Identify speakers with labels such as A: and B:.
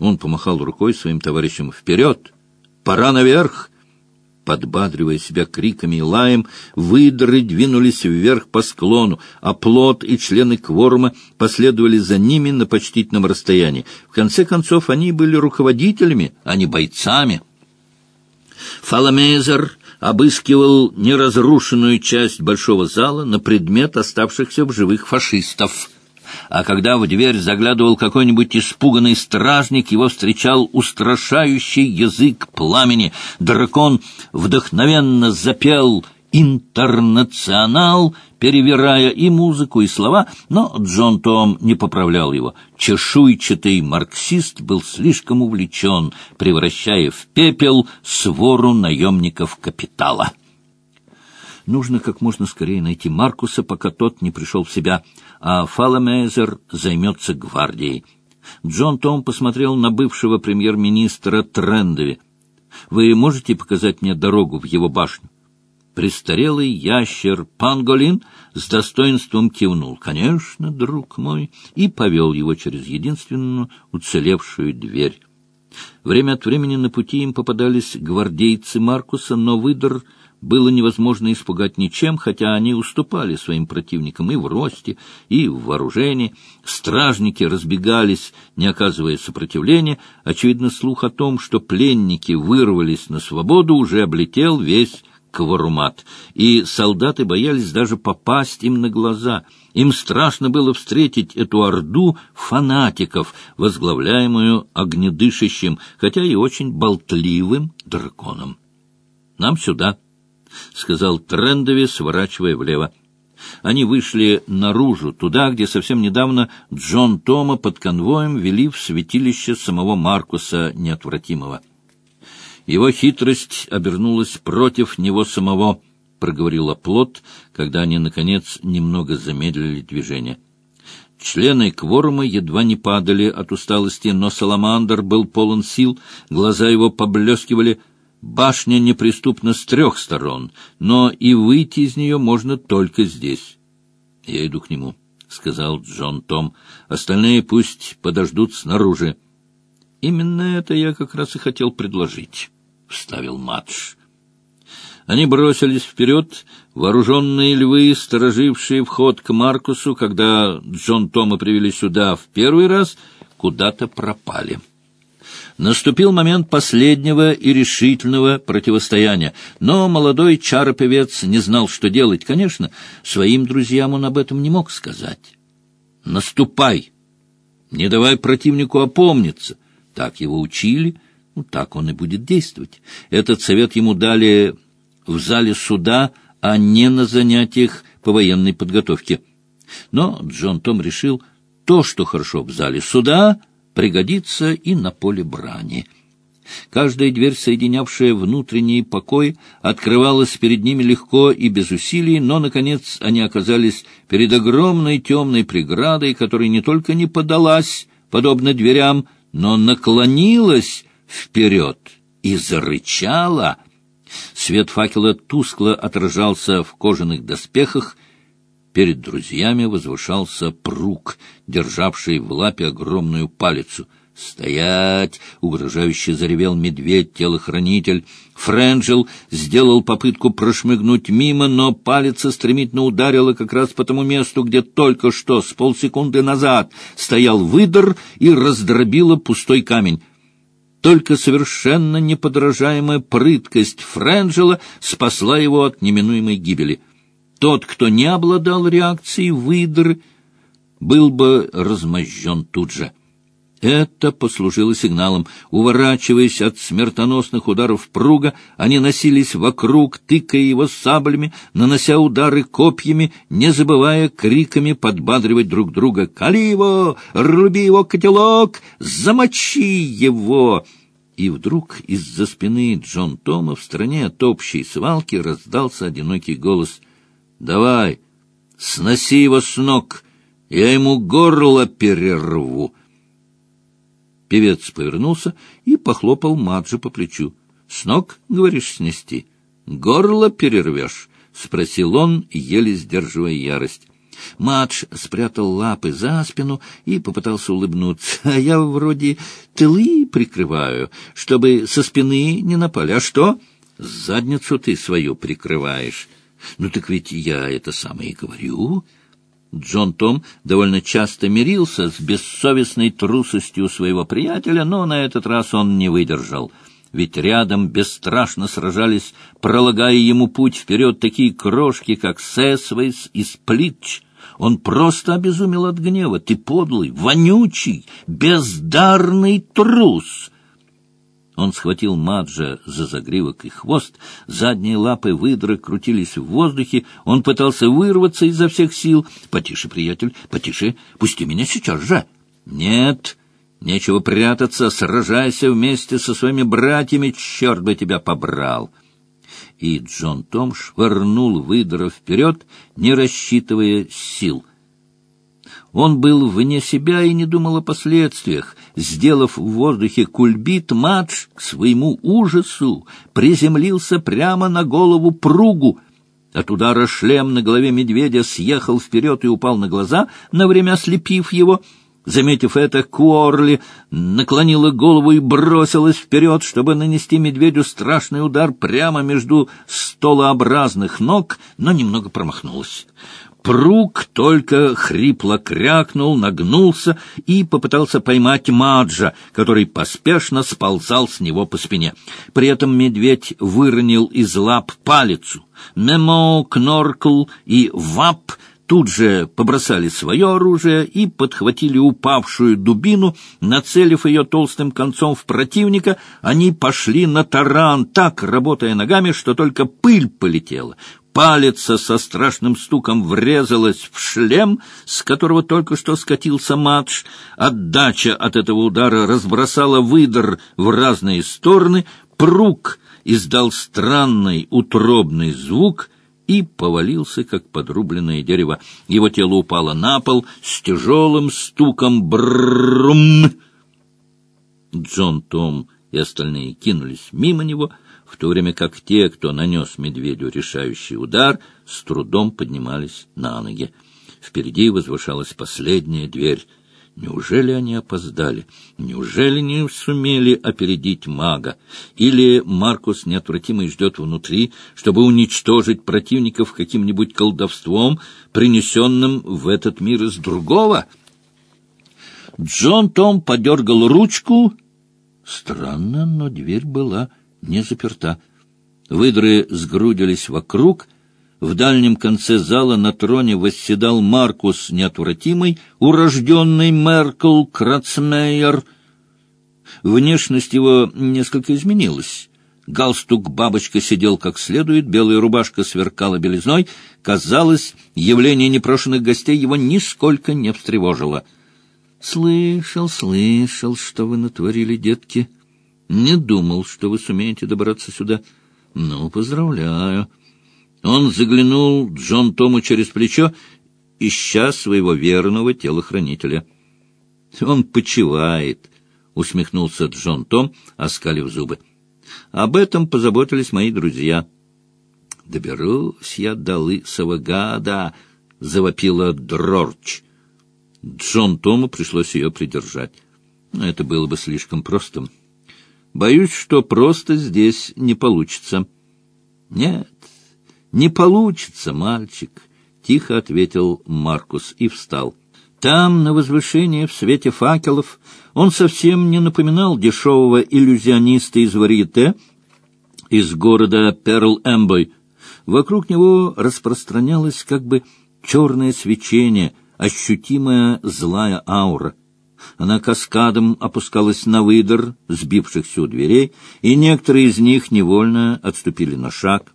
A: Он помахал рукой своим товарищам «Вперед! Пора наверх!» Подбадривая себя криками и лаем, выдры двинулись вверх по склону, а плод и члены кворума последовали за ними на почтительном расстоянии. В конце концов, они были руководителями, а не бойцами. Фаламезер обыскивал неразрушенную часть большого зала на предмет оставшихся в живых фашистов а когда в дверь заглядывал какой-нибудь испуганный стражник, его встречал устрашающий язык пламени. Дракон вдохновенно запел «Интернационал», перевирая и музыку, и слова, но Джон Том не поправлял его. Чешуйчатый марксист был слишком увлечен, превращая в пепел свору наемников капитала. Нужно как можно скорее найти Маркуса, пока тот не пришел в себя, а Фаламезер займется гвардией. Джон Том посмотрел на бывшего премьер-министра Трендови. «Вы можете показать мне дорогу в его башню?» Престарелый ящер Панголин с достоинством кивнул. «Конечно, друг мой», и повел его через единственную уцелевшую дверь. Время от времени на пути им попадались гвардейцы Маркуса, но выдр было невозможно испугать ничем, хотя они уступали своим противникам и в росте, и в вооружении. Стражники разбегались, не оказывая сопротивления. Очевидно, слух о том, что пленники вырвались на свободу, уже облетел весь Кварумат, и солдаты боялись даже попасть им на глаза. Им страшно было встретить эту орду фанатиков, возглавляемую огнедышащим, хотя и очень болтливым драконом. «Нам сюда», — сказал Трендови, сворачивая влево. Они вышли наружу, туда, где совсем недавно Джон Тома под конвоем вели в святилище самого Маркуса Неотвратимого. Его хитрость обернулась против него самого, — проговорил оплот, когда они, наконец, немного замедлили движение. Члены кворума едва не падали от усталости, но Саламандр был полон сил, глаза его поблескивали — Башня неприступна с трех сторон, но и выйти из нее можно только здесь. — Я иду к нему, — сказал Джон Том. — Остальные пусть подождут снаружи. — Именно это я как раз и хотел предложить, — вставил Мадж. Они бросились вперед, вооруженные львы, сторожившие вход к Маркусу, когда Джон Тома привели сюда в первый раз, куда-то пропали. — Наступил момент последнего и решительного противостояния, но молодой чаропевец не знал, что делать. Конечно, своим друзьям он об этом не мог сказать. «Наступай! Не давай противнику опомниться!» Так его учили, ну, так он и будет действовать. Этот совет ему дали в зале суда, а не на занятиях по военной подготовке. Но Джон Том решил, то, что хорошо в зале суда, пригодится и на поле брани. Каждая дверь, соединявшая внутренний покой, открывалась перед ними легко и без усилий, но, наконец, они оказались перед огромной темной преградой, которая не только не подалась, подобно дверям, но наклонилась вперед и зарычала. Свет факела тускло отражался в кожаных доспехах, Перед друзьями возвышался прук, державший в лапе огромную палицу. «Стоять!» — угрожающе заревел медведь-телохранитель. Френджел сделал попытку прошмыгнуть мимо, но палица стремительно ударила как раз по тому месту, где только что, с полсекунды назад, стоял выдор и раздробила пустой камень. Только совершенно неподражаемая прыткость Френджела спасла его от неминуемой гибели — тот, кто не обладал реакцией выдры, был бы размозжен тут же. Это послужило сигналом. Уворачиваясь от смертоносных ударов пруга, они носились вокруг, тыкая его саблями, нанося удары копьями, не забывая криками подбадривать друг друга. «Кали его! Руби его, котелок! Замочи его!» И вдруг из-за спины Джон Тома в стороне от общей свалки раздался одинокий голос — Давай, сноси его с ног, я ему горло перерву. Певец повернулся и похлопал Маджи по плечу. — С ног, говоришь, снести? — Горло перервешь? — спросил он, еле сдерживая ярость. Мадж спрятал лапы за спину и попытался улыбнуться. — А я вроде тылы прикрываю, чтобы со спины не напали. А что? Задницу ты свою прикрываешь. Ну так ведь я это самое и говорю. Джон Том довольно часто мирился с бессовестной трусостью своего приятеля, но на этот раз он не выдержал — ведь рядом бесстрашно сражались, пролагая ему путь вперед такие крошки, как Сесвейс и Сплитч. Он просто обезумел от гнева. Ты подлый, вонючий, бездарный трус! Он схватил Маджа за загривок и хвост, задние лапы выдры крутились в воздухе, он пытался вырваться изо всех сил. «Потише, приятель, потише, пусти меня сейчас же!» «Нет!» Нечего прятаться, сражайся вместе со своими братьями, черт бы тебя побрал!» И Джон Том швырнул выдра вперед, не рассчитывая сил. Он был вне себя и не думал о последствиях. Сделав в воздухе кульбит, Мадж к своему ужасу приземлился прямо на голову пругу. От удара шлем на голове медведя съехал вперед и упал на глаза, на время ослепив его — Заметив это, Куорли наклонила голову и бросилась вперед, чтобы нанести медведю страшный удар прямо между столообразных ног, но немного промахнулась. Прук только хрипло крякнул, нагнулся и попытался поймать Маджа, который поспешно сползал с него по спине. При этом медведь выронил из лап палицу. Мемо, Кноркл и Вап — тут же побросали свое оружие и подхватили упавшую дубину, нацелив ее толстым концом в противника, они пошли на таран, так работая ногами, что только пыль полетела. Палец со страшным стуком врезалась в шлем, с которого только что скатился матч. Отдача от этого удара разбросала выдор в разные стороны. Прук издал странный утробный звук — и повалился, как подрубленное дерево. Его тело упало на пол с тяжелым стуком бррррм. Джон Том и остальные кинулись мимо него, в то время как те, кто нанес медведю решающий удар, с трудом поднимались на ноги. Впереди возвышалась последняя дверь — Неужели они опоздали? Неужели не сумели опередить мага? Или Маркус неотвратимо ждет внутри, чтобы уничтожить противников каким-нибудь колдовством, принесенным в этот мир из другого? Джон Том подергал ручку. Странно, но дверь была не заперта. Выдры сгрудились вокруг — в дальнем конце зала на троне восседал Маркус Неотвратимый, урожденный Меркл Крацмейер. Внешность его несколько изменилась. Галстук-бабочка сидел как следует, белая рубашка сверкала белизной. Казалось, явление непрошенных гостей его нисколько не встревожило. «Слышал, слышал, что вы натворили, детки. Не думал, что вы сумеете добраться сюда. Ну, поздравляю». Он заглянул Джон Тому через плечо, ища своего верного телохранителя. — Он почивает, — усмехнулся Джон Том, оскалив зубы. — Об этом позаботились мои друзья. — Доберусь я до лысого гада, — завопила Дрорч. Джон Тому пришлось ее придержать. Это было бы слишком просто. Боюсь, что просто здесь не получится. — Нет, «Не получится, мальчик», — тихо ответил Маркус и встал. Там, на возвышении, в свете факелов, он совсем не напоминал дешевого иллюзиониста из Варьете, из города Перл-Эмбой. Вокруг него распространялось как бы черное свечение, ощутимая злая аура. Она каскадом опускалась на выдор, сбившихся у дверей, и некоторые из них невольно отступили на шаг.